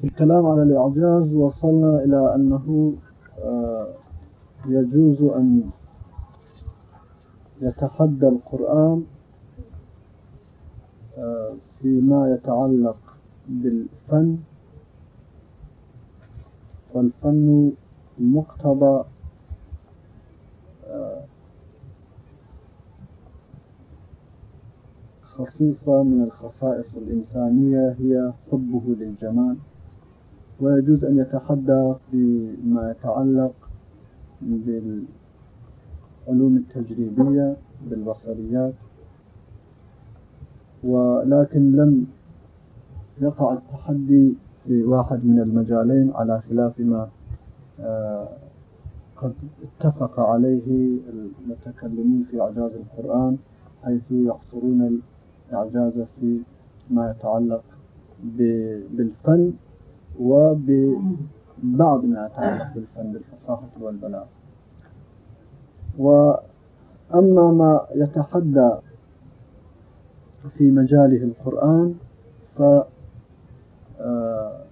في الكلام على الإعجاز وصلنا إلى أنه آه، يجوز أن يتحدى القرآن آه، فيما يتعلق بالفن والفن مقتضى خصيصة من الخصائص الإنسانية هي حبه للجمال ويجوز أن يتحدى فيما يتعلق بالعلوم التجريبية بالبصريات ولكن لم يقع التحدي في واحد من المجالين على خلاف ما آه، قد اتفق عليه المتكلمون في إعجاز القرآن حيث يحصرون إعجازة في ما يتعلق بالفن وببعض ما يتعلق بالفن بالفصاحة والبلاغة وأما ما يتحدى في مجاله القرآن ف آه،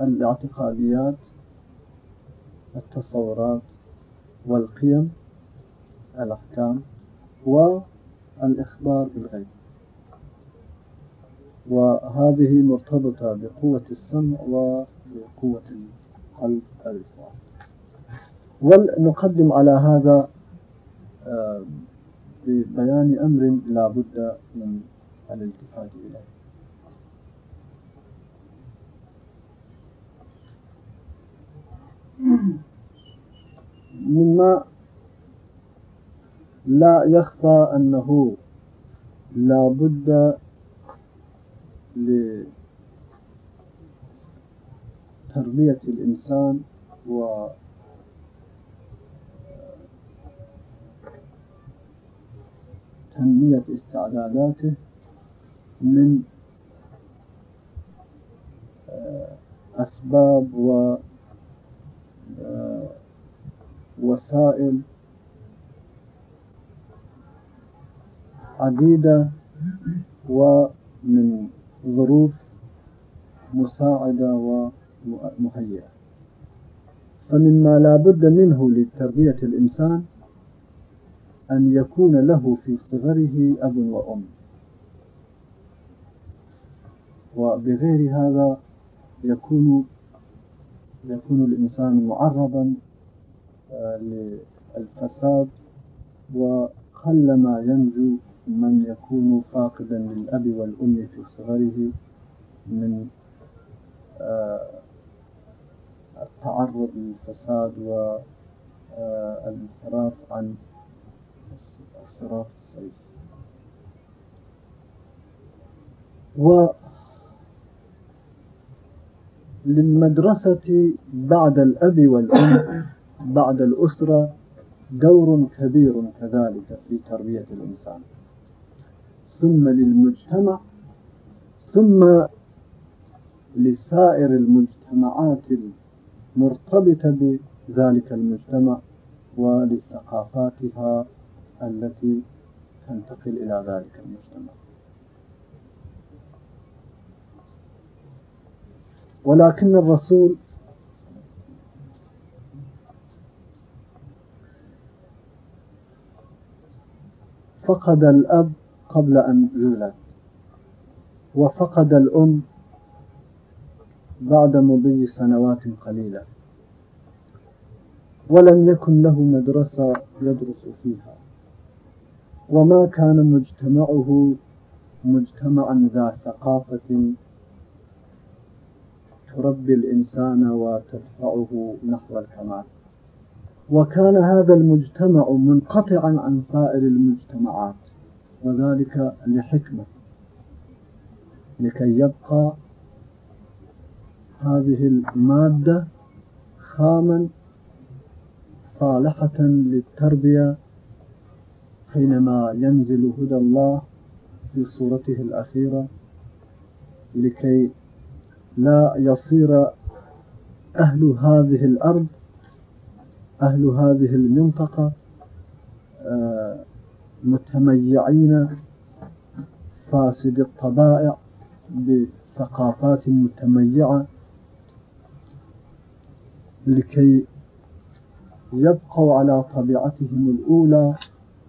الاعتقاديات التصورات والقيم الأحكام و الإخبار بالغيب. وهذه مرتبطة بقوة السمع وبقوة القلب ولنقدم على هذا آه، ببيان أمر لا بد من الالتفات إليه. مما لا يخفى أنه لا بد لتربية الإنسان و تنمية استعداداته من أسباب و وسائل عديدة ومن ظروف مساعدة ومهيئة فمما لا بد منه لتربية الإنسان أن يكون له في صغره أب وأم وبغير هذا يكون يكون الإنسان معرضا آه، للفساد وقلما ينجو من يكون فاقدا للأب والأم في صغره من آه، التعرض للفساد والانحراف آه، عن الصراط السليم. و للمدرسة بعد الأب والأم بعد الأسرة دور كبير كذلك في تربية الإنسان. ثم للمجتمع ثم لسائر المجتمعات المرتبطة بذلك المجتمع ولثقافاتها التي تنتقل إلى ذلك المجتمع. ولكن الرسول فقد الأب قبل أن يولد وفقد الأم بعد مضي سنوات قليلة. ولم يكن له مدرسة يدرس فيها. وما كان مجتمعه مجتمعا ذا ثقافة تربي الإنسان وتدفعه نحو الكمال. وكان هذا المجتمع منقطعا عن سائر المجتمعات. وذلك لحكمة لكي يبقى هذه المادة خاما صالحة للتربية حينما ينزل هدى الله في صورته الأخيرة لكي لا يصير أهل هذه الأرض أهل هذه المنطقة آه متميعين فاسد الطبائع بثقافات متميعة لكي يبقوا على طبيعتهم الأولى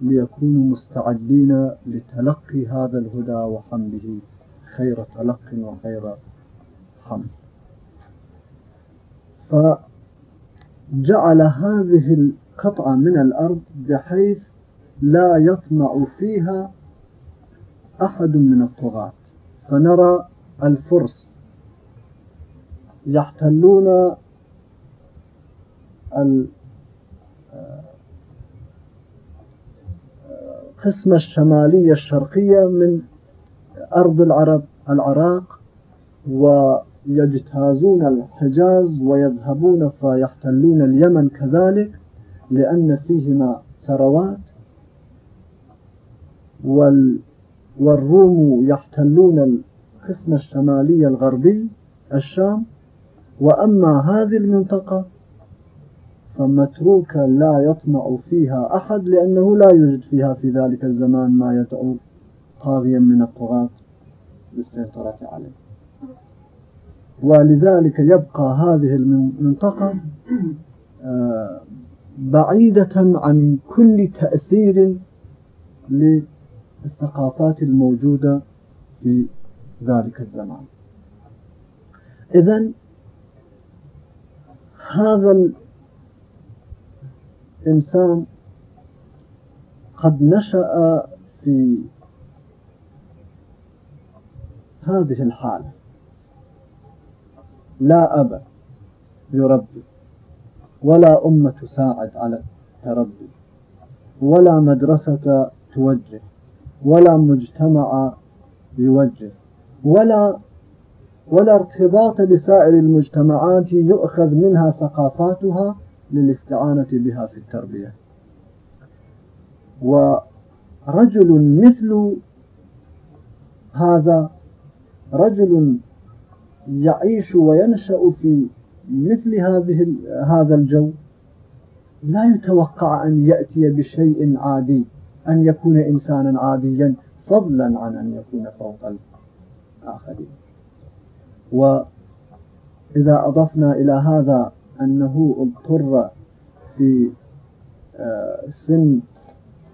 ليكونوا مستعدين لتلقي هذا الهدى وحمده خير تلق وخير حمد. فجعل هذه القطعة من الأرض بحيث لا يطمع فيها أحد من الطغاة. فنرى الفرس يحتلون القسم الشمالية الشرقية من أرض العرب العراق ويجتازون الحجاز ويذهبون فيحتلون اليمن كذلك لأن فيهما ثروات. وال والروم يحتلون القسم الشمالي الغربي الشام. وأما هذه المنطقة فمتروكة لا يطمع فيها أحد لأنه لا يوجد فيها في ذلك الزمان ما يدعو طاغيا من الطغاة للسيطرة عليه. ولذلك يبقى هذه المنطقة آه، بعيدة عن كل تأثير ل الثقافات الموجودة في ذلك الزمان. إذا هذا الإنسان قد نشأ في هذه الحالة. لا أب يربي ولا أمة تساعد على التربي ولا مدرسة توجه. ولا مجتمع يوجه ولا ولا ارتباط بسائر المجتمعات يؤخذ منها ثقافاتها للاستعانة بها في التربية. ورجل مثل هذا رجل يعيش وينشأ في مثل هذه هذا الجو لا يتوقع أن يأتي بشيء عادي. أن يكون إنسانا عاديا فضلا عن أن يكون فوق الآخرين. وإذا أضفنا إلى هذا أنه اضطر في آه، سن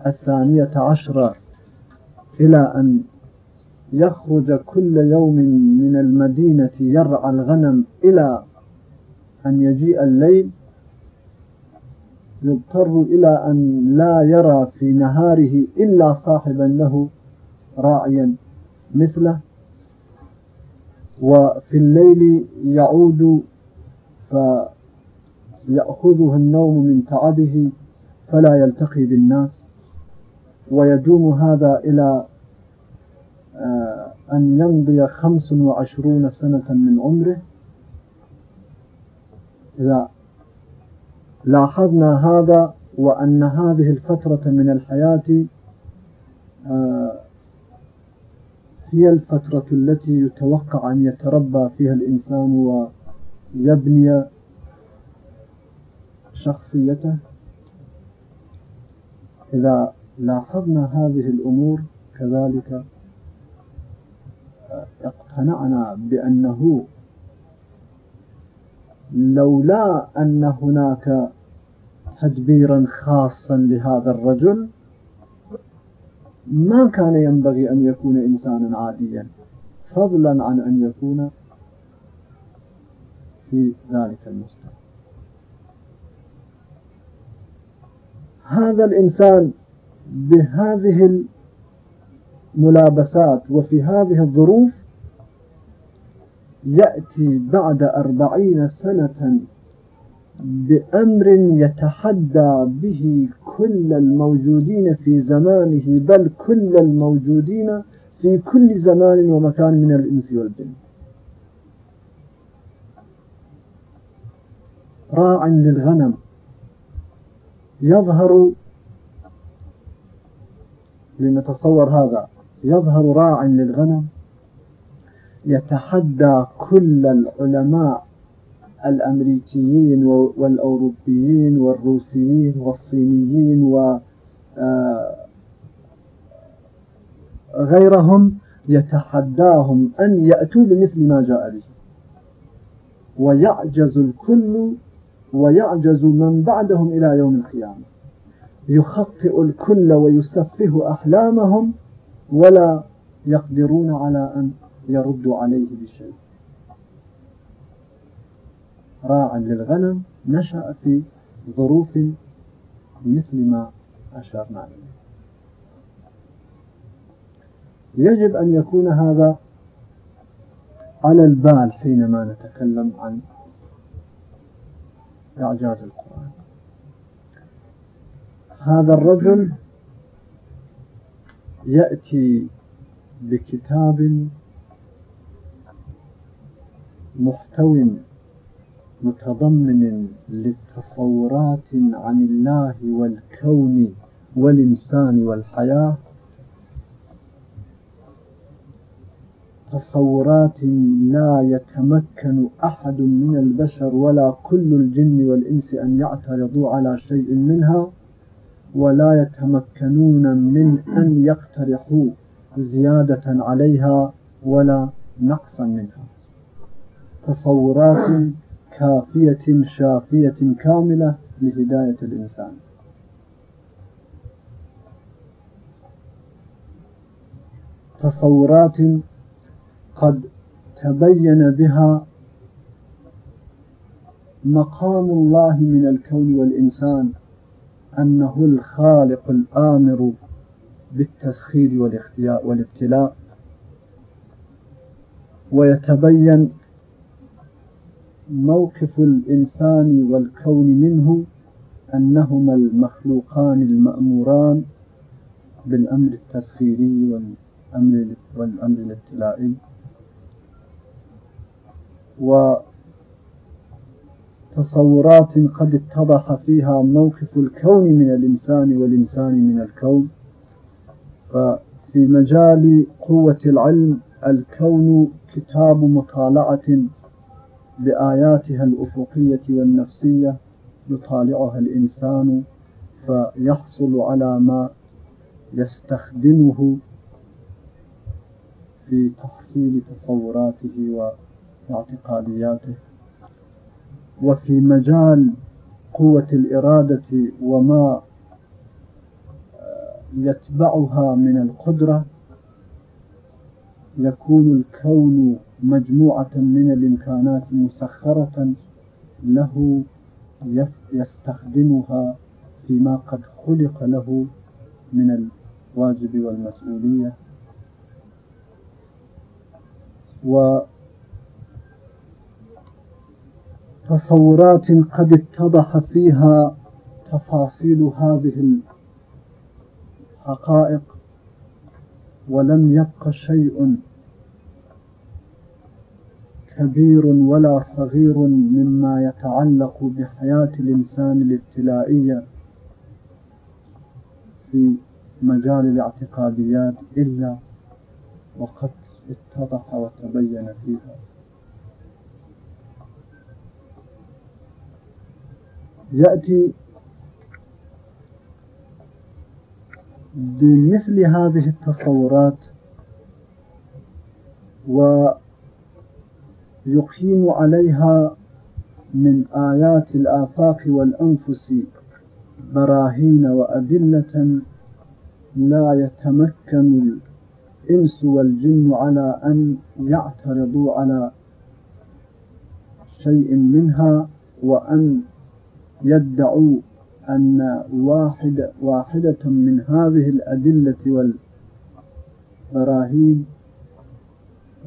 الثانية عشرة إلى أن يخرج كل يوم من المدينة يرعى الغنم إلى أن يجيء الليل يضطر إلى أن لا يرى في نهاره إلا صاحبا له راعيا مثله. وفي الليل يعود فيأخذه النوم من تعبه فلا يلتقي بالناس. ويدوم هذا إلى آه، أن يمضي خمس وعشرون سنة من عمره. إذا لاحظنا هذا وأن هذه الفترة من الحياة آه، هي الفترة التي يتوقع أن يتربى فيها الإنسان ويبني شخصيته. إذا لاحظنا هذه الأمور كذلك آه، اقتنعنا بأنه لولا أن هناك تدبيرا خاصا لهذا الرجل ما كان ينبغي أن يكون إنسانا عاديا فضلا عن أن يكون في ذلك المستوى. هذا الإنسان بهذه الملابسات وفي هذه الظروف يأتي بعد أربعين سنة بأمر يتحدى به كل الموجودين في زمانه بل كل الموجودين في كل زمان ومكان من الإنس والجن. راع للغنم. يظهر لنتصور هذا. يظهر راع للغنم. يتحدى كل العلماء الأمريكيين والأوروبيين والروسيين والصينيين وغيرهم آه، يتحداهم أن يأتوا بمثل ما جاء به. ويعجز الكل ويعجز من بعدهم إلى يوم القيامة. يخطئ الكل ويسفه أحلامهم ولا يقدرون على أن يرد عليه بشيء. راعا للغنم نشأ في ظروف مثل ما أشرنا إليه. يجب أن يكون هذا على البال حينما نتكلم عن إعجاز القرآن. هذا الرجل يأتي بكتاب محتو متضمن للتصورات عن الله والكون والإنسان والحياة. تصورات لا يتمكن أحد من البشر ولا كل الجن والإنس أن يعترضوا على شيء منها ولا يتمكنون من أن يقترحوا زيادة عليها ولا نقصا منها. تصورات كافية شافية كاملة لهداية الإنسان. تصورات قد تبين بها مقام الله من الكون والإنسان أنه الخالق الآمر بالتسخير والاختياء والابتلاء. ويتبين موقف الإنسان والكون منه أنهما المخلوقان المأموران بالأمر التسخيري والأمر, والأمر الابتلائي. وتصورات قد اتضح فيها موقف الكون من الإنسان والإنسان من الكون. ففي مجال قوة العلم الكون كتاب مطالعة بآياتها الأفقية والنفسية يطالعها الإنسان فيحصل على ما يستخدمه في تحصيل تصوراته واعتقادياته. وفي مجال قوة الإرادة وما يتبعها من القدرة يكون الكون مجموعة من الإمكانات مسخرة له يستخدمها فيما قد خلق له من الواجب والمسؤولية. وتصورات قد اتضح فيها تفاصيل هذه الحقائق ولم يبق شيء كبير ولا صغير مما يتعلق بحياة الإنسان الابتلائية في مجال الاعتقاديات إلا وقد اتضح وتبين فيها. يأتي بمثل هذه التصورات و يقيم عليها من آيات الآفاق والأنفس براهين وأدلة لا يتمكن الإنس والجن على أن يعترضوا على شيء منها وأن يدعوا أن واحد واحدة من هذه الأدلة والبراهين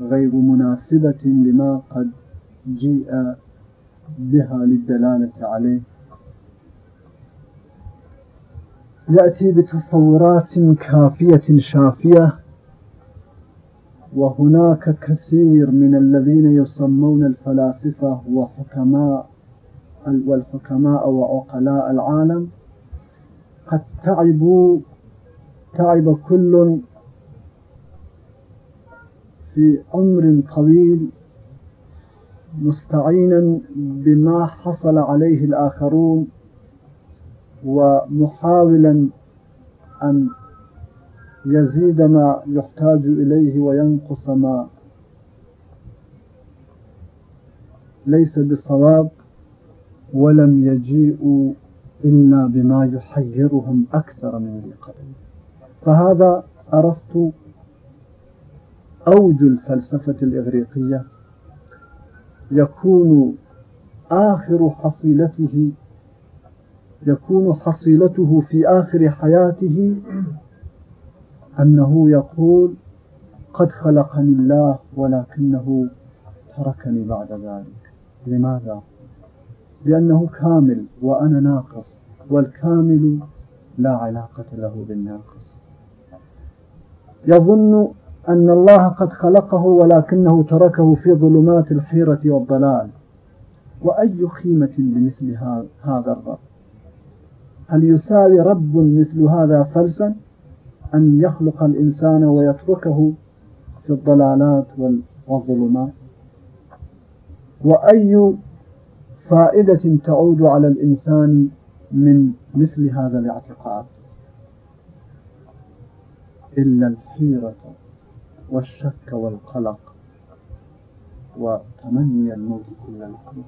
غير مناسبة لما قد جيء بها للدلالة عليه يأتي بتصورات كافية شافية وهناك كثير من الذين يسمون الفلاسفة وحكماء والحكماء وعقلاء العالم. قد تعبوا تعب كل في أمر طويل مستعينا بما حصل عليه الآخرون ومحاولا أن يزيد ما يحتاج إليه وينقص ما ليس بصواب ولم يجيئوا إلا بما يحيرهم أكثر من قبل. فهذا أرست أوج الفلسفة الإغريقية يكون آخر حصيلته يكون حصيلته في آخر حياته أنه يقول قد خلقني الله ولكنه تركني بعد ذلك لماذا؟ لأنه كامل وأنا ناقص والكامل لا علاقة له بالناقص يظن أن الله قد خلقه ولكنه تركه في ظلمات الحيرة والضلال. وأي خيمة لمثل هذا الرب؟ هل يساوي رب مثل هذا فلسا أن يخلق الإنسان ويتركه في الضلالات والظلمات؟ وأي فائدة تعود على الإنسان من مثل هذا الاعتقاد؟ إلا الحيرة. والشك والقلق وتمني الموت كل لحظة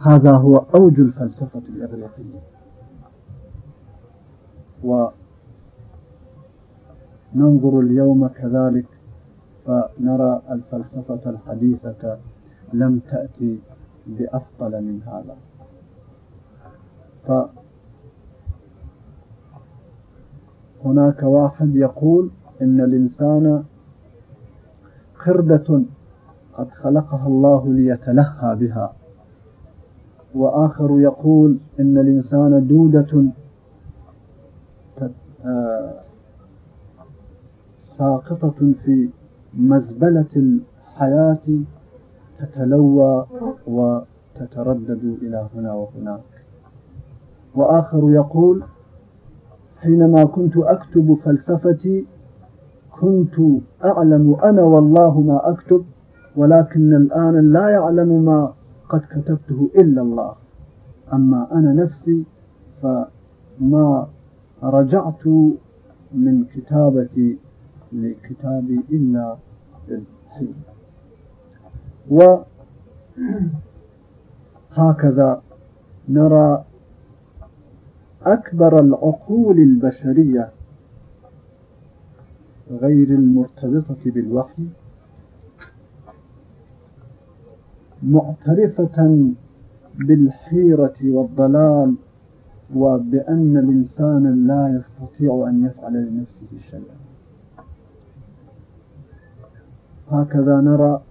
هذا هو أوج الفلسفة الإغريقية وننظر اليوم كذلك فنرى الفلسفة الحديثة لم تأتي بأفضل من هذا. فهناك واحد يقول إن الإنسان خردة قد خلقها الله ليتلهى بها. وآخر يقول إن الإنسان دودة آه، ساقطة في مزبلة الحياة تتلوى وتتردد إلى هنا وهناك. وآخر يقول حينما كنت أكتب فلسفتي كنت أعلم أنا والله ما أكتب ولكن الآن لا يعلم ما قد كتبته إلا الله. أما أنا نفسي فما رجعت من كتابتي لكتابي إلا الحين وهكذا نرى أكبر العقول البشرية غير المرتبطة بالوحي معترفة بالحيرة والضلال وبأن الإنسان لا يستطيع أن يفعل لنفسه شيئا. هكذا نرى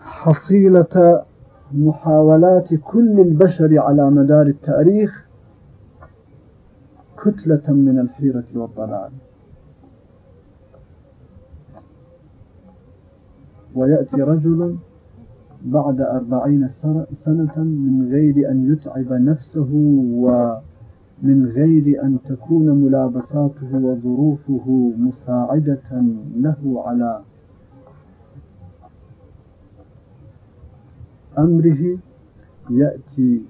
حصيلة محاولات كل البشر على مدار التاريخ كتلة من الحيرة والضلال. ويأتي رجل بعد أربعين سنة من غير أن يتعب نفسه ومن غير أن تكون ملابساته وظروفه مساعدة له على أمره يأتي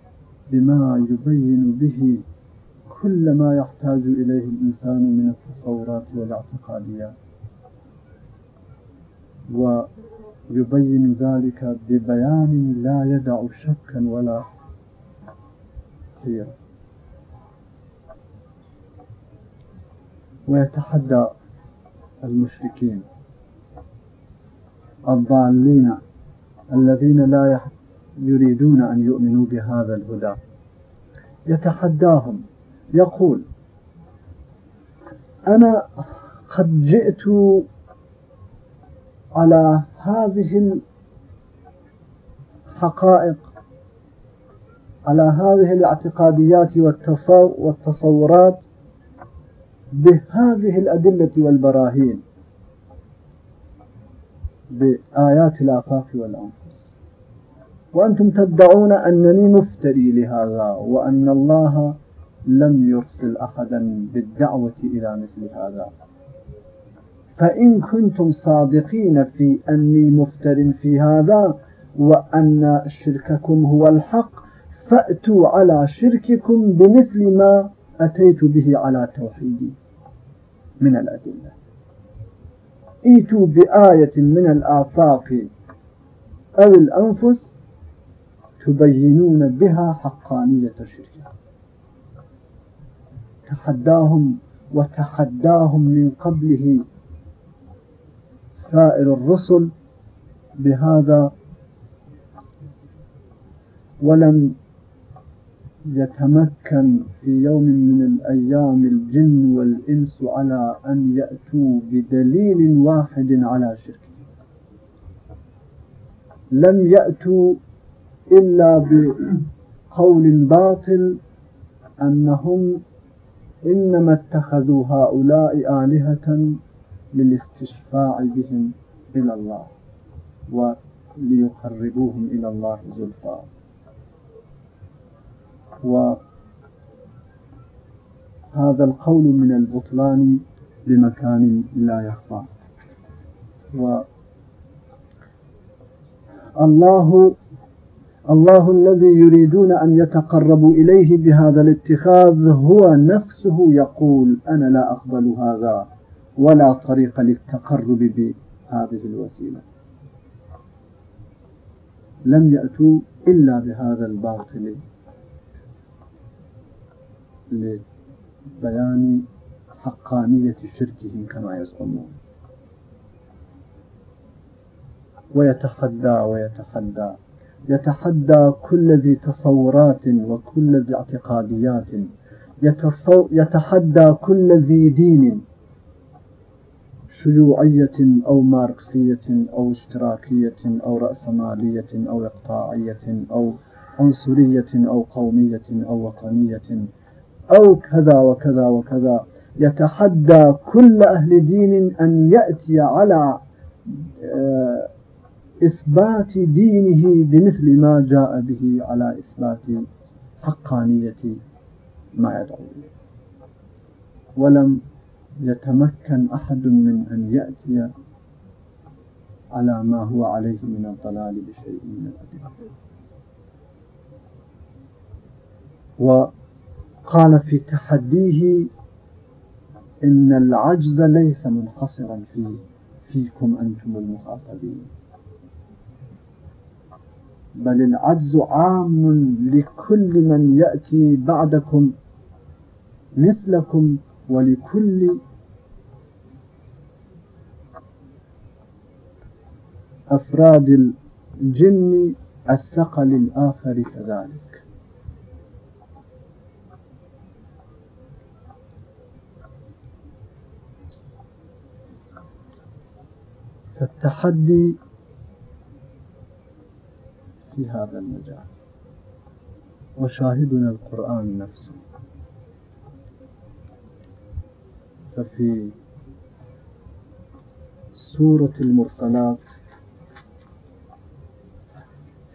بما يبين به كل ما يحتاج إليه الإنسان من التصورات والاعتقاديات و يبين ذلك ببيان لا يدع شكا ولا خيرا. ويتحدى المشركين الضالين الذين لا يريدون أن يؤمنوا بهذا الهدى. يتحداهم يقول أنا قد جئت على هذه الحقائق على هذه الاعتقاديات والتصورات بهذه الأدلة والبراهين بآيات الآفاق والأنفس. وأنتم تدعون أنني مفتري لهذا وأن الله لم يرسل أحدا بالدعوة إلى مثل هذا. فإن كنتم صادقين في أني مفتر في هذا وأن شرككم هو الحق فأتوا على شرككم بمثل ما أتيت به على توحيدي من الأدلة. ائتوا بآية من الآفاق أو الأنفس تبينون بها حقانية الشرك. تحداهم وتحداهم من قبله سائر الرسل بهذا ولم يتمكن في يوم من الأيام الجن والإنس على أن يأتوا بدليل واحد على شركه لم يأتوا إلا بقول باطل أنهم إنما اتخذوا هؤلاء آلهة للاستشفاع بهم إلى الله وليقربوهم إلى الله زلفا وهذا القول من البطلان بمكان لا يخفى و الله الله الذي يريدون أن يتقربوا إليه بهذا الاتخاذ هو نفسه يقول أنا لا أقبل هذا ولا طريق للتقرب بهذه الوسيلة. لم يأتوا إلا بهذا الباطل لبيان حقانية شركهم كما يزعمون. ويتحدى ويتحدى. يتحدى كل ذي تصورات وكل ذي اعتقاديات. يتحدى كل ذي دين. شيوعية أو ماركسية أو اشتراكية أو رأسمالية أو إقطاعية أو عنصرية أو قومية أو وطنية أو كذا وكذا وكذا. يتحدى كل أهل دين أن يأتي على آه، إثبات دينه بمثل ما جاء به على إثبات حقانية ما يدعو ولم يتمكن أحد من أن يأتي على ما هو عليه من الضلال بشيء من الأدلة وقال في تحديه إن العجز ليس منحصرا في فيكم أنتم المخاطبين. بل العجز عام لكل من يأتي بعدكم مثلكم ولكل أفراد الجن الثقل الآخر كذلك. فالتحدي في هذا المجال. وشاهدنا القرآن نفسه. ففي سورة المرسلات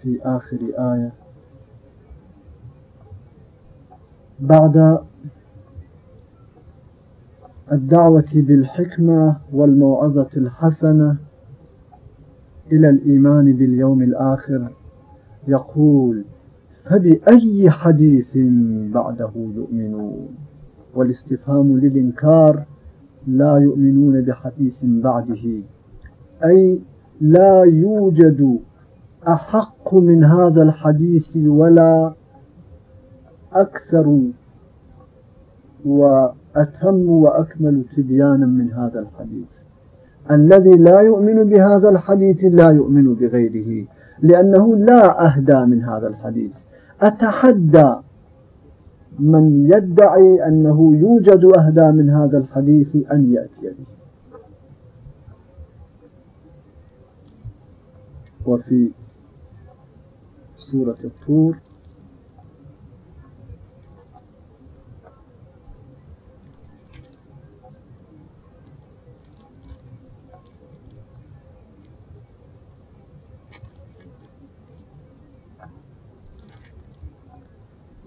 في آخر آية بعد الدعوة بالحكمة والموعظة الحسنة إلى الإيمان باليوم الآخر. يقول فبأي حديث بعده يؤمنون؟ والاستفهام للإنكار لا يؤمنون بحديث بعده. أي لا يوجد أحق من هذا الحديث ولا أكثر وأتم وأكمل تبيانا من هذا الحديث. الذي لا يؤمن بهذا الحديث لا يؤمن بغيره لأنه لا أهدى من هذا الحديث. أتحدى من يدعي أنه يوجد أهدى من هذا الحديث أن يأتي به. وفي سورة الطور.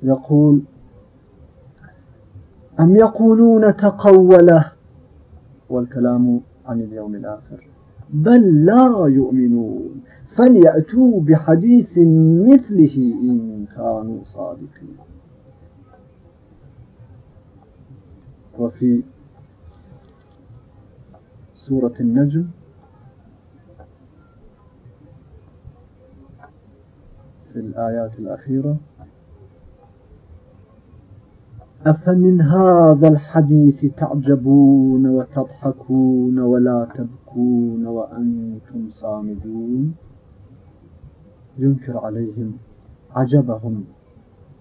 يقول أم يقولون تقوله؟ والكلام عن اليوم الآخر. بل لا يؤمنون. فليأتوا بحديث مثله إن كانوا صادقين. وفي سورة النجم في الآيات الأخيرة أفمن هذا الحديث تعجبون وتضحكون ولا تبكون وأنتم صامدون؟ ينكر عليهم عجبهم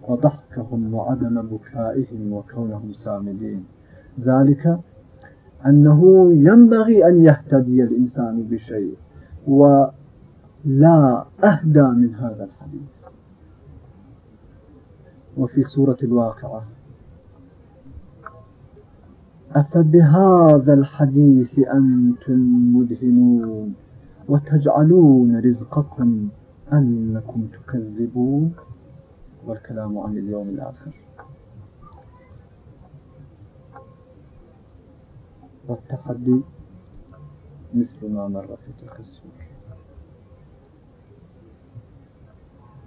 وضحكهم وعدم بكائهم وكونهم صامدين. ذلك أنه ينبغي أن يهتدي الإنسان بشيء ولا أهدى من هذا الحديث. وفي سورة الواقعة أفبهذا الحديث أنتم مدهنون وتجعلون رزقكم أنكم تكذبون والكلام عن اليوم الآخر. والتحدي مثل ما مر في تلك السورة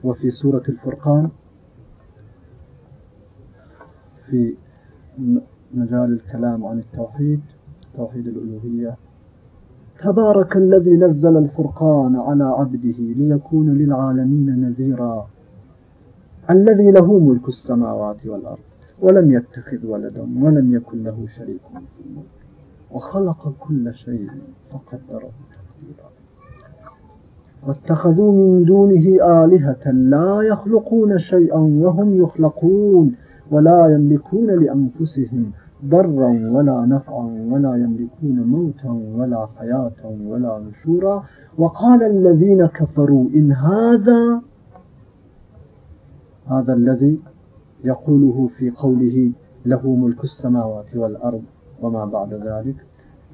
وفي سورة الفرقان في مجال الكلام عن التوحيد توحيد الألوهية. تبارك الذي نزل الفرقان على عبده ليكون للعالمين نذيرا. الذي له ملك السماوات والأرض ولم يتخذ ولدا ولم يكن له شريك في الملك. وخلق كل شيء فقدره تقديرا. واتخذوا من دونه آلهة لا يخلقون شيئا وهم يخلقون ولا يملكون لأنفسهم ضرا ولا نفعا ولا يملكون موتا ولا حياة ولا نشورا وقال الذين كفروا إن هذا هذا الذي يقوله في قوله له ملك السماوات والأرض وما بعد ذلك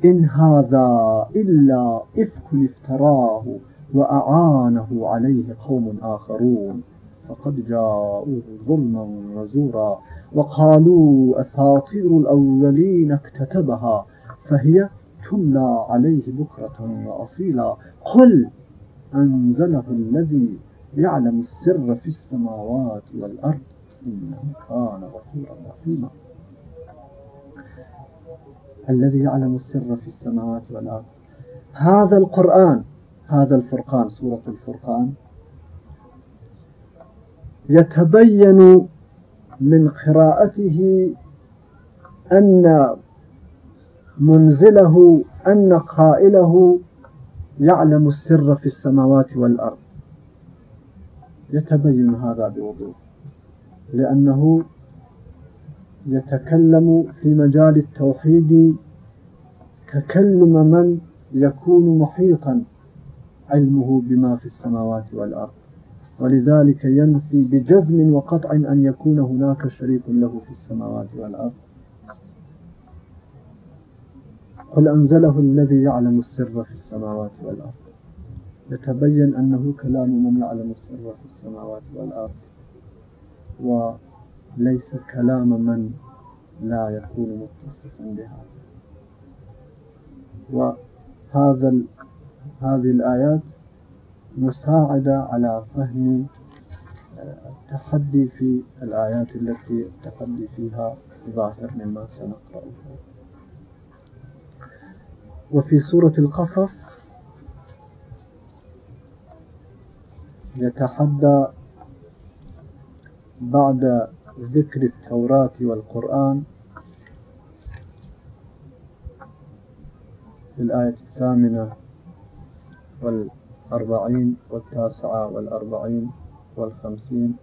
إن هذا إلا إفك افتراه وأعانه عليه قوم آخرون فقد جاءوه ظلما وزورا وقالوا أساطير الأولين اكتتبها فهي تملى عليه بكرة وأصيلا. قل أنزله الذي يعلم السر في السماوات والأرض إنه كان غفورا رحيما. الذي يعلم السر في السماوات والأرض. هذا القرآن هذا الفرقان سورة الفرقان يتبين من قراءته أن منزله أن قائله يعلم السر في السماوات والأرض. يتبين هذا بوضوح لأنه يتكلم في مجال التوحيد تكلم من يكون محيطا علمه بما في السماوات والأرض. ولذلك ينفي بجزم وقطع أن يكون هناك شريك له في السماوات والأرض. قل أنزله الذي يعلم السر في السماوات والأرض. يتبين أنه كلام من يعلم السر في السماوات والأرض. وليس كلام من لا يكون متصفا بها وهذا هذه الآيات مساعدة على فهم التحدي في الآيات التي التحدي فيها ظاهر مما سنقرأه وفي سورة القصص يتحدى بعد ذكر التوراة والقرآن في الآية الثامنة وال أربعين والتاسعة والأربعين والخمسين.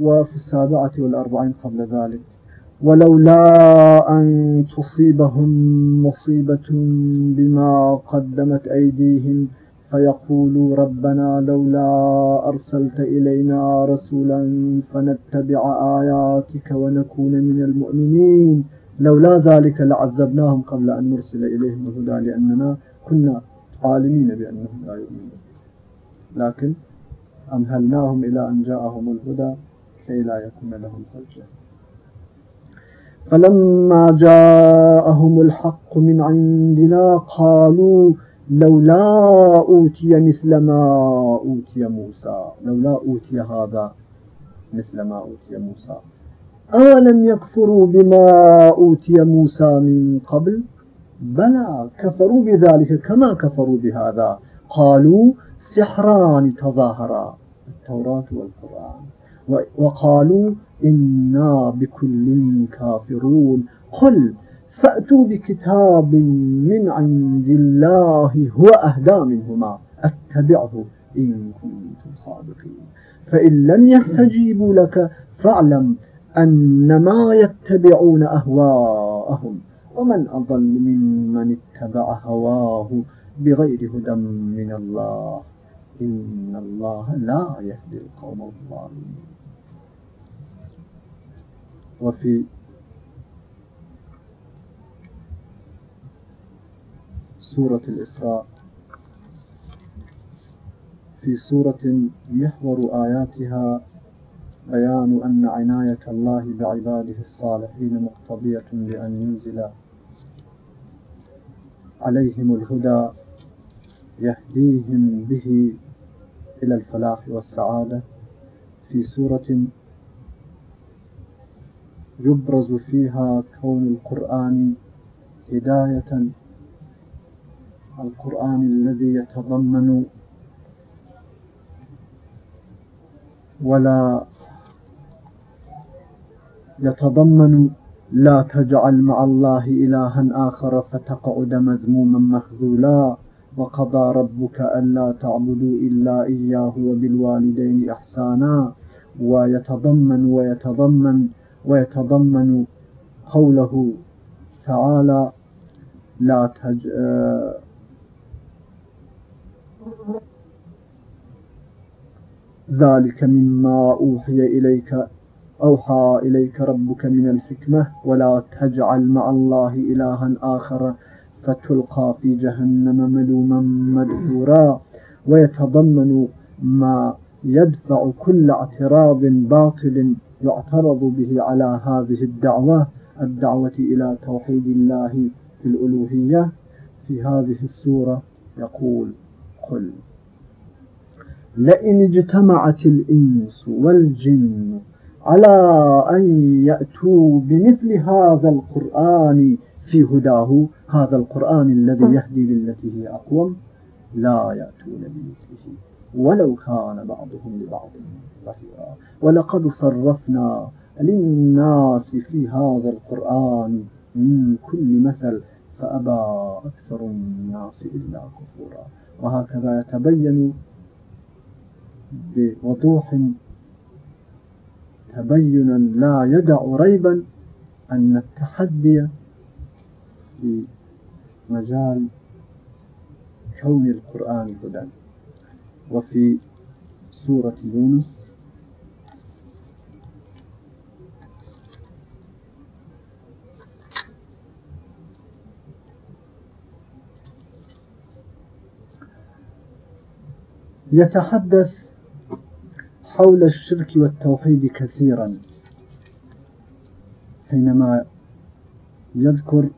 وفي السابعة والأربعين قبل ذلك. ولولا أن تصيبهم مصيبة بما قدمت أيديهم فيقولوا ربنا لولا أرسلت إلينا رسولا فنتبع آياتك ونكون من المؤمنين. لولا ذلك لعذبناهم قبل أن نرسل إليهم الهدى لأننا كنا عالمين بأنهم لا يؤمنون. لكن أمهلناهم إلى أن جاءهم الهدى كي لا يكون لهم حجة. فلما جاءهم الحق من عندنا قالوا لولا أوتي مثل ما أوتي موسى. لولا أوتي هذا مثل ما أوتي موسى. أولم يكفروا بما أوتي موسى من قبل؟ بلى كفروا بذلك كما كفروا بهذا؟ قالوا سحران تظاهرا التوراة والقرآن. وقالوا إنا بكل كافرون. قل فأتوا بكتاب من عند الله هو أهدى منهما. أتبعه إن كنتم صادقين. فإن لم يستجيبوا لك فاعلم أنما يتبعون أهواءهم ومن أضل ممن اتبع هواه بغير هدى من الله. إن الله لا يهدي القوم الظالمين. وفي سورة الإسراء في سورة يحور آياتها بيان أن عناية الله بعباده الصالحين مقتضية بأن ينزل عليهم الهدى يهديهم به إلى الفلاح والسعادة. في سورة يبرز فيها كون القرآن هداية. القرآن الذي يتضمن ولا يتضمن لا تجعل مع الله إلها آخر فتقعد مذموما مخذولا وقضى ربك ألا تعبدوا إلا إياه وبالوالدين إحسانا ويتضمن ويتضمن ويتضمن قوله تعالى لا تج ذلك مما أوحي إليك أوحى إليك ربك من الحكمة ولا تجعل مع الله إلها آخر فتلقى في جهنم ملوما مدحورا ويتضمن ما يدفع كل اعتراض باطل يعترض به على هذه الدعوة الدعوة إلى توحيد الله في الألوهية. في هذه السورة يقول قل لئن اجتمعت الإنس والجن على أن يأتوا بمثل هذا القرآن في هداه. هذا القرآن الذي يهدي للتي هي أقوم. لا يأتون بمثله. ولو كان بعضهم لبعض ظهيرا ولقد صرفنا للناس في هذا القرآن من كل مثل فأبى أكثر الناس إلا كفورا. وهكذا يتبين بوضوح تبينا لا يدع ريبا أن التحدي في مجال كون القرآن هدى. وفي سورة يونس يتحدث حول الشرك والتوحيد كثيرا. حينما يذكر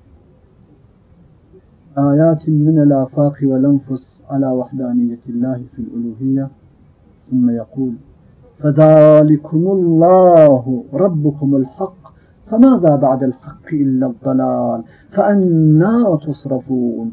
آيات من الآفاق والأنفس على وحدانية الله في الألوهية ثم يقول فذلكم الله ربكم الحق فماذا بعد الحق إلا الضلال؟ فأنا تصرفون.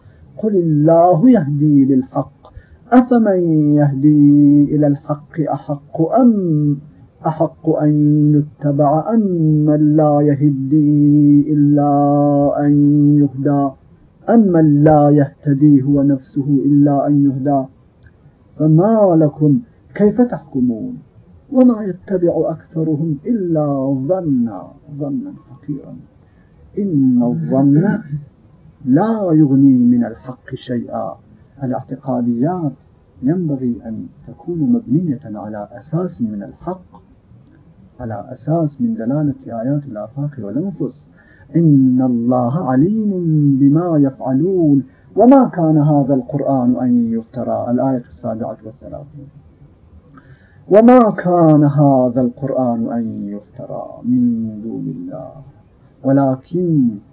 قل الله يهدي للحق. أفمن يهدي إلى الحق أحق أم أحق أن يتبع أم من لا يهدي إلا أن يهدى؟ أم من لا يهتدي هو نفسه إلا أن يهدى؟ فما لكم كيف تحكمون؟ وما يتبع أكثرهم إلا ظنا ظنا خطيرا. إن الظن لا يغني من الحق شيئا. الاعتقاديات ينبغي أن تكون مبنية على أساس من الحق على أساس من دلالة آيات الآفاق والأنفس. إن الله عليم بما يفعلون. وما كان هذا القرآن أن يفترى. الآية السابعة والثلاثون. وما كان هذا القرآن أن يفترى من دون الله. ولكن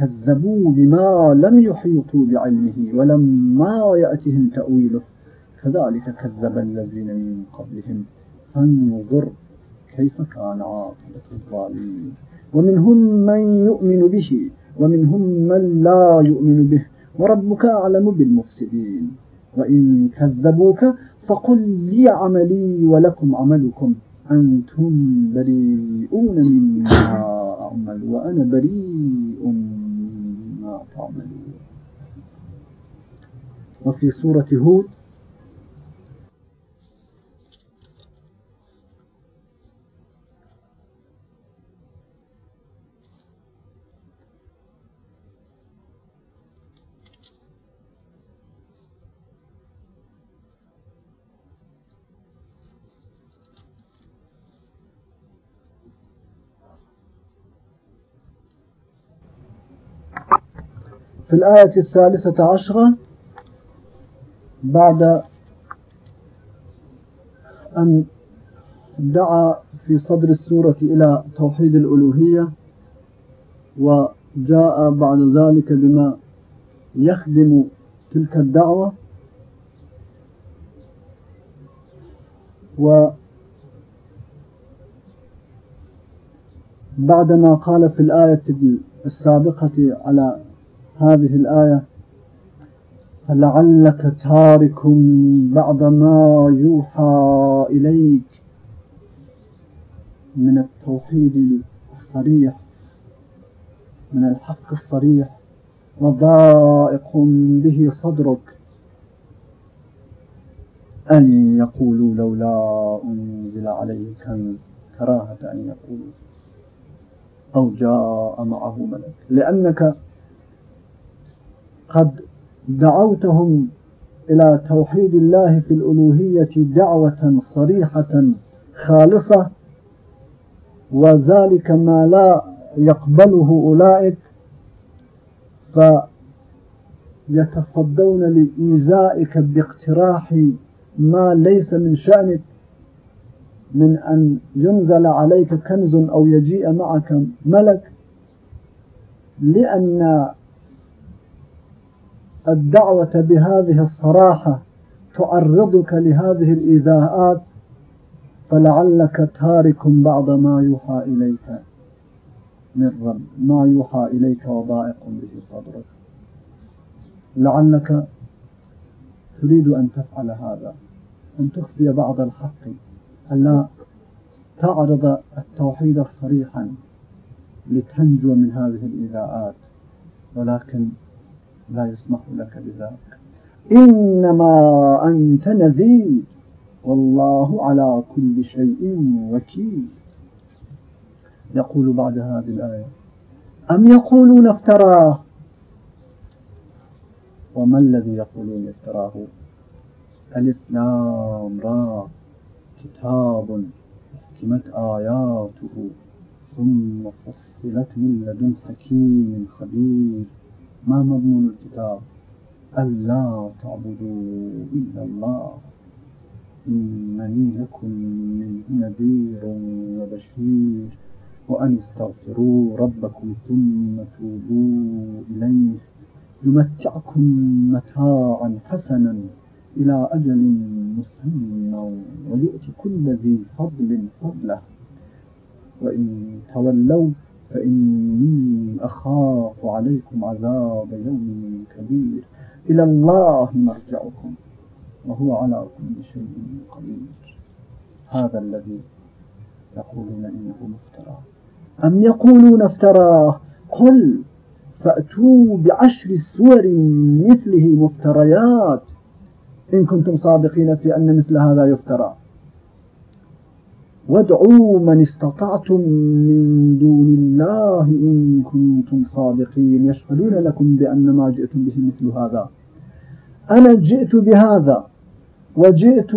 كذبوا بما لم يحيطوا بعلمه ولما يأتهم تأويله كذلك كذب الذين من قبلهم فانظر كيف كان عاقبة الظالمين ومنهم من يؤمن به ومنهم من لا يؤمن به وربك أعلم بالمفسدين وإن كذبوك فقل لي عملي ولكم عملكم أنتم بريئون مما أعمل وأنا بريء وفي سورة هود في الآية الثالثة عشرة بعد أن دعا في صدر السورة إلى توحيد الألوهية وجاء بعد ذلك بما يخدم تلك الدعوة و بعدما قال في الآية السابقة على هذه الآية فلعلك تارك بعض ما يوحى إليك من التوحيد الصريح من الحق الصريح وضائق به صدرك أن يقولوا لولا أنزل عليه كنز كراهة أن يقولوا أو جاء معه ملك. لأنك قد دعوتهم إلى توحيد الله في الألوهية دعوة صريحة خالصة وذلك ما لا يقبله أولئك فيتصدون لإيذائك باقتراح ما ليس من شأنك من أن ينزل عليك كنز أو يجيء معك ملك لأن الدعوة بهذه الصراحة تعرضك لهذه الإيذاءات فلعلك تارك بعض ما يوحى إليك من رب ما يوحى إليك وضائق به صدرك. لعلك تريد أن تفعل هذا أن تخفي بعض الحق ألا تعرض التوحيد صريحا لتنجو من هذه الإذاعات ولكن لا يسمح لك بذلك. إنما أنت نذير. والله على كل شيء وكيل. يقول بعد هذه الآية. أم يقولون افتراه؟ وما الذي يقولون افتراه؟ ألف لام را. كتاب أحكمت آياته. ثم فصلت من لدن حكيم خبير. ما مضمون الكتاب؟ ألا تعبدوا إلا الله. إنني لكم منه نذير وبشير. وأن استغفروا ربكم ثم توبوا إليه. يمتعكم متاعا حسنا إلى أجل مسمى ويؤتي كل ذي فضل فضله. وإن تولوا فإني أخاف عليكم عذاب يوم كبير. إلى الله مرجعكم وهو على كل شيء قدير. هذا الذي يقولون إنه مفترى. أم يقولون افتراه قل فأتوا بعشر سور مثله مفتريات. إن كنتم صادقين في أن مثل هذا يفترى. وادعوا من استطعتم من دون الله إن كنتم صادقين يشهدون لكم بأن ما جئتم به مثل هذا. أنا جئت بهذا وجئت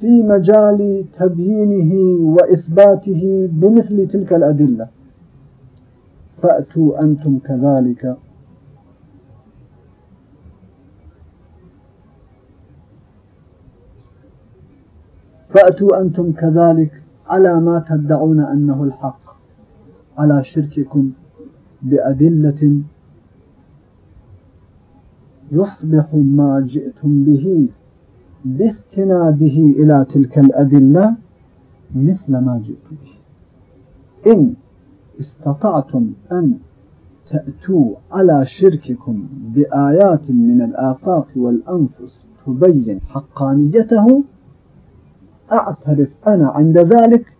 في مجال تبيينه وإثباته بمثل تلك الأدلة. فأتوا أنتم كذلك فأتوا أنتم كذلك على ما تدعون أنه الحق. على شرككم بأدلة يصبح ما جئتم به باستناده إلى تلك الأدلة مثل ما جئتم به. إن استطعتم أن تأتوا على شرككم بآيات من الآفاق والأنفس تبين حقانيته أعترف أنا عند ذلك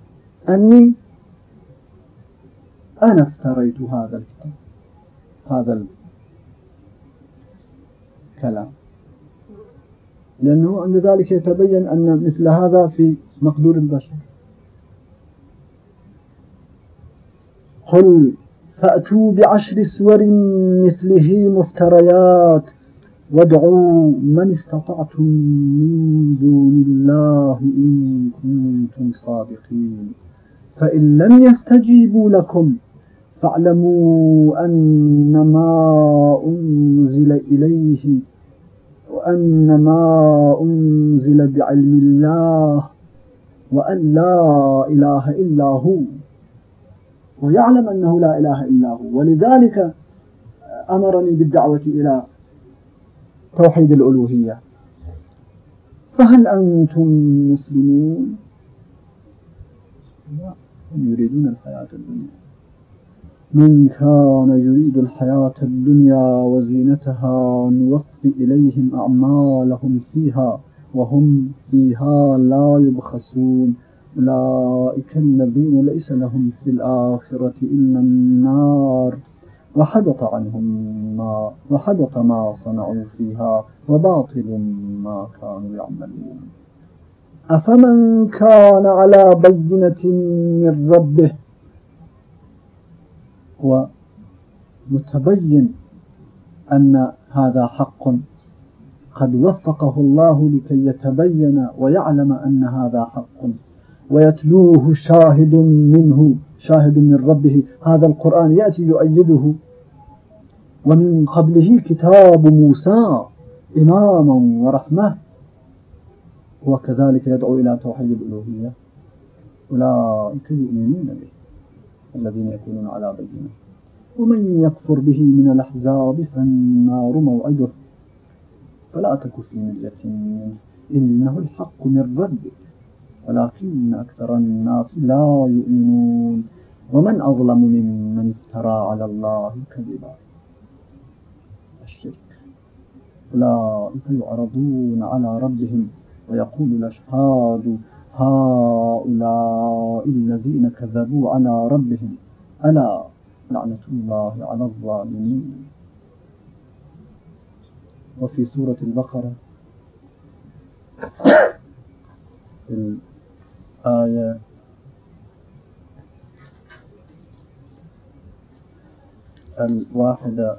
أني أنا افتريت هذا الكتاب هذا الكلام لأنه عند ذلك يتبين أن مثل هذا في مقدور البشر. قل فأتوا بعشر سور مثله مفتريات وادعوا من استطعتم من دون الله إن كنتم صادقين فإن لم يستجيبوا لكم فاعلموا أنما أنزل إليه وأنما أنزل بعلم الله وأن لا إله إلا هو ويعلم أنه لا إله إلا هو ولذلك أمرني بالدعوة إلى توحيد الألوهية فهل أنتم مسلمون؟ لا هم يريدون الحياة الدنيا من كان يريد الحياة الدنيا وزينتها نوفي إليهم أعمالهم فيها وهم فيها لا يبخسون أولئك الذين ليس لهم في الآخرة إلا النار. وحبط عنهم ما وحبط ما صنعوا فيها وباطل ما كانوا يعملون. أفمن كان على بينة من ربه؟ هو متبين أن هذا حق. قد وفقه الله لكي يتبين ويعلم أن هذا حق. ويتلوه شاهد منه شاهد من ربه. هذا القرآن يأتي يؤيده ومن قبله كتاب موسى إماما ورحمة. وكذلك يدعو إلى توحيد الألوهية. أولئك يؤمنون به الذين يكونون على بينة. ومن يكفر به من الأحزاب فالنار موعده. فلا تك في مرية إنه الحق من ربك ولكن أكثر الناس لا يؤمنون. ومن أظلم ممن افترى على الله كذبا. أولئك يعرضون على ربهم ويقول الأشهاد هؤلاء الذين كذبوا على ربهم. ألا لعنة الله على الظالمين. وفي سورة البقرة الآية الواحدة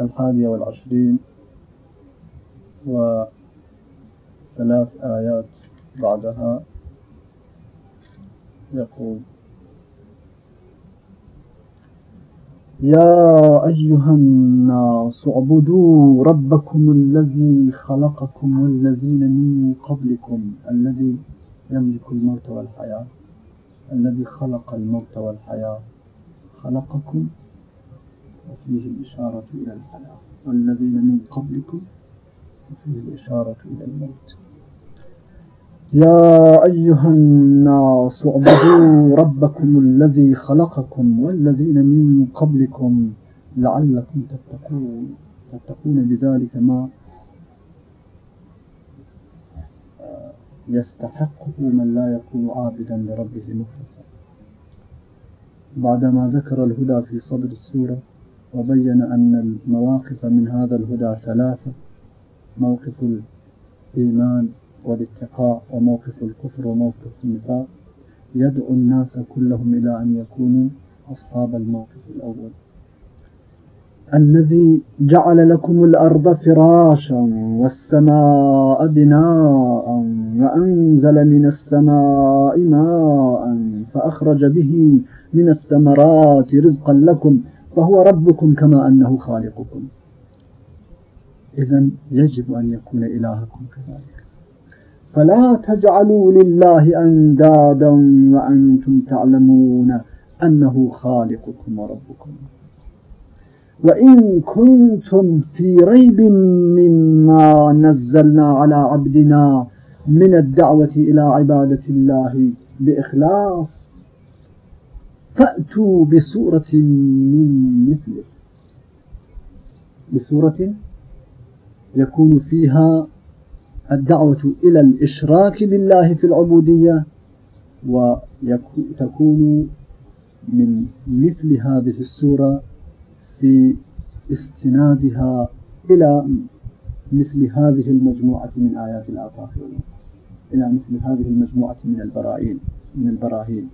الحادية والعشرين وثلاث آيات بعدها يقول يا أيها الناس اعبدوا ربكم الذي خلقكم والذين من قبلكم الذي يملك الموت والحياة الذي خلق الموت والحياة. خلقكم وفيه الإشارة إلى الحياة والذين من قبلكم وفيه الإشارة إلى الموت. يا أيها الناس اعبدوا ربكم الذي خلقكم والذين من قبلكم لعلكم تتقون. تتقون بذلك ما آه، يستحقه من لا يكون عابدا لربه مخلصا. بعدما ذكر الهدى في صدر السورة وبين أن المواقف من هذا الهدى ثلاثة موقف الإيمان والاتقاء وموقف الكفر وموقف النفاق. يدعو الناس كلهم إلى أن يكونوا أصحاب الموقف الأول. الذي جعل لكم الأرض فراشا والسماء بناء وأنزل من السماء ماء فأخرج به من الثمرات رزقا لكم فهو ربكم كما أنه خالقكم. إذا يجب أن يكون إلهكم كذلك. فلا تجعلوا لله أندادا وأنتم تعلمون أنه خالقكم وربكم. وإن كنتم في ريب مما نزلنا على عبدنا من الدعوة إلى عبادة الله بإخلاص فأتوا بسورة من مثله. بسورة يكون فيها الدعوة إلى الإشراك بالله في العبودية وتكون من مثل هذه السورة في استنادها إلى مثل هذه المجموعة من آيات الآفاق إلى مثل هذه المجموعة من البراهين من البراهين.